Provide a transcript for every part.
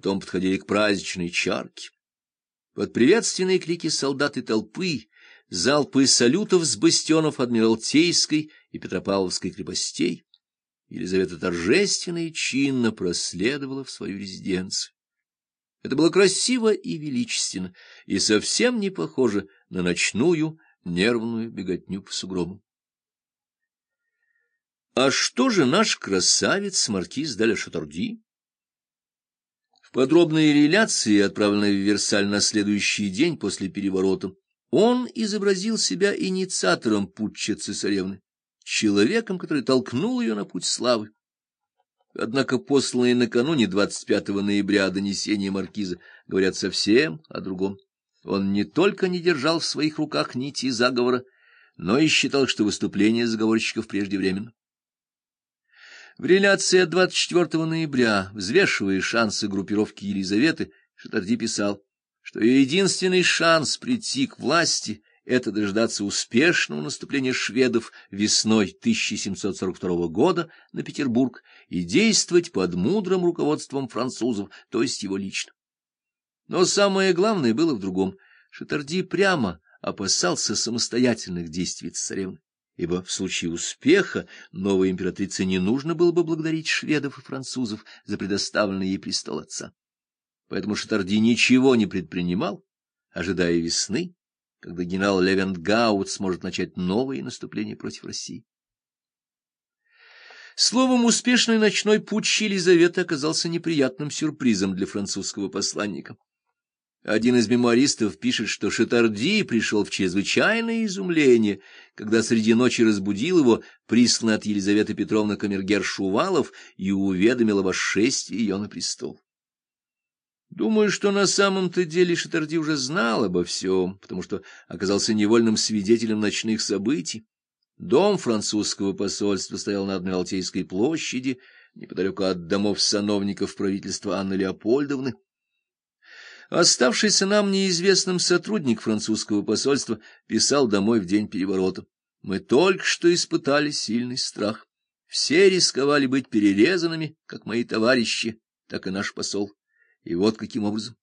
Потом подходили к праздничной чарке. Под приветственные крики солдат и толпы, залпы салютов с бастионов Адмиралтейской и Петропавловской крепостей, Елизавета торжественно и чинно проследовала в свою резиденцию. Это было красиво и величественно, и совсем не похоже на ночную нервную беготню по сугробам. А что же наш красавец маркиз Даля Шатарди? В подробной реляции, отправленной в Версаль на следующий день после переворота, он изобразил себя инициатором путча цесаревны, человеком, который толкнул ее на путь славы. Однако посланные накануне 25 ноября донесения маркиза говорят совсем о другом. Он не только не держал в своих руках нити заговора, но и считал, что выступление заговорщиков преждевременно. В реляции от 24 ноября, взвешивая шансы группировки Елизаветы, Шатарди писал, что ее единственный шанс прийти к власти — это дождаться успешного наступления шведов весной 1742 года на Петербург и действовать под мудрым руководством французов, то есть его лично. Но самое главное было в другом. Шатарди прямо опасался самостоятельных действий царевны ибо в случае успеха новой императрице не нужно было бы благодарить шведов и французов за предоставленный ей престол отца. Поэтому Шатарди ничего не предпринимал, ожидая весны, когда генерал Левенгаут сможет начать новые наступления против России. Словом, успешный ночной путь Елизаветы оказался неприятным сюрпризом для французского посланника. Один из мемуаристов пишет, что Шатарди пришел в чрезвычайное изумление, когда среди ночи разбудил его присланный от Елизаветы Петровны камергер Шувалов и уведомил о восшествии ее на престол. Думаю, что на самом-то деле Шатарди уже знал обо всем, потому что оказался невольным свидетелем ночных событий. Дом французского посольства стоял на Адмиралтейской площади, неподалеку от домов сановников правительства Анны Леопольдовны. Оставшийся нам неизвестным сотрудник французского посольства писал домой в день переворота. Мы только что испытали сильный страх. Все рисковали быть перерезанными, как мои товарищи, так и наш посол. И вот каким образом.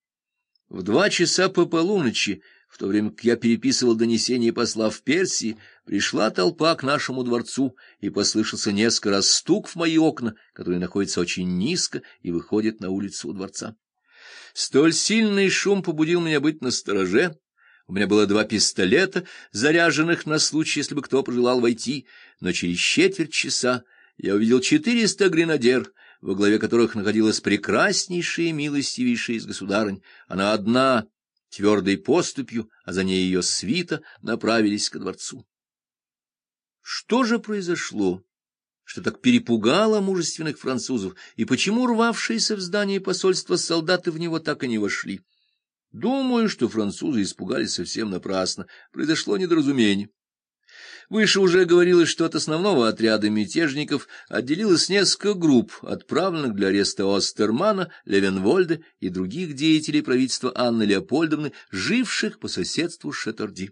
В два часа по полуночи, в то время как я переписывал донесение посла в Персии, пришла толпа к нашему дворцу, и послышался несколько раз стук в мои окна, которые находятся очень низко и выходят на улицу у дворца. Столь сильный шум побудил меня быть настороже. У меня было два пистолета, заряженных на случай, если бы кто пожелал войти, но через четверть часа я увидел четыреста гренадер, во главе которых находилась прекраснейшая и милостивейшая из государынь. Она одна, твердой поступью, а за ней ее свита, направились ко дворцу. Что же произошло? Что так перепугало мужественных французов, и почему рвавшиеся в здание посольства солдаты в него так и не вошли. Думаю, что французы испугались совсем напрасно, произошло недоразумение. Выше уже говорилось, что от основного отряда мятежников отделилось несколько групп, отправленных для ареста Остермана, Левенвольда и других деятелей правительства Анны Леопольдовны, живших по соседству с Шатарди.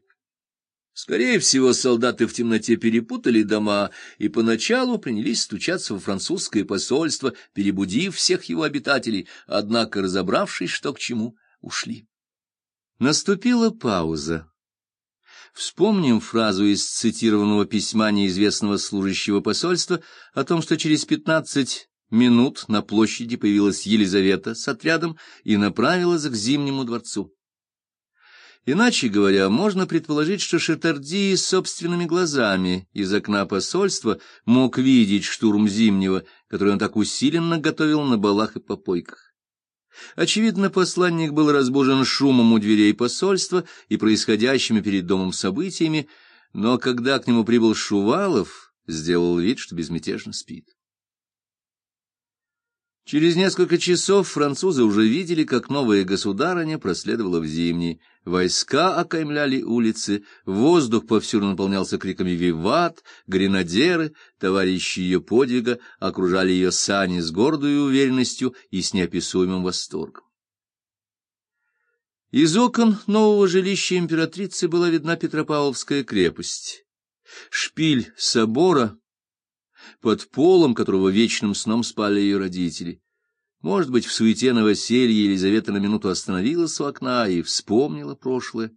Скорее всего, солдаты в темноте перепутали дома и поначалу принялись стучаться во французское посольство, перебудив всех его обитателей, однако, разобравшись, что к чему, ушли. Наступила пауза. Вспомним фразу из цитированного письма неизвестного служащего посольства о том, что через пятнадцать минут на площади появилась Елизавета с отрядом и направилась к Зимнему дворцу. Иначе говоря, можно предположить, что Шатарди собственными глазами из окна посольства мог видеть штурм Зимнего, который он так усиленно готовил на балах и попойках. Очевидно, посланник был разбужен шумом у дверей посольства и происходящими перед домом событиями, но когда к нему прибыл Шувалов, сделал вид, что безмятежно спит. Через несколько часов французы уже видели, как новая государыня проследовала в зимний. Войска окаймляли улицы, воздух повсюду наполнялся криками «Виват!», гренадеры, товарищи ее подвига, окружали ее сани с гордой уверенностью и с неописуемым восторгом. Из окон нового жилища императрицы была видна Петропавловская крепость. Шпиль собора под полом которого вечным сном спали ее родители. Может быть, в суете новоселья Елизавета на минуту остановилась у окна и вспомнила прошлое.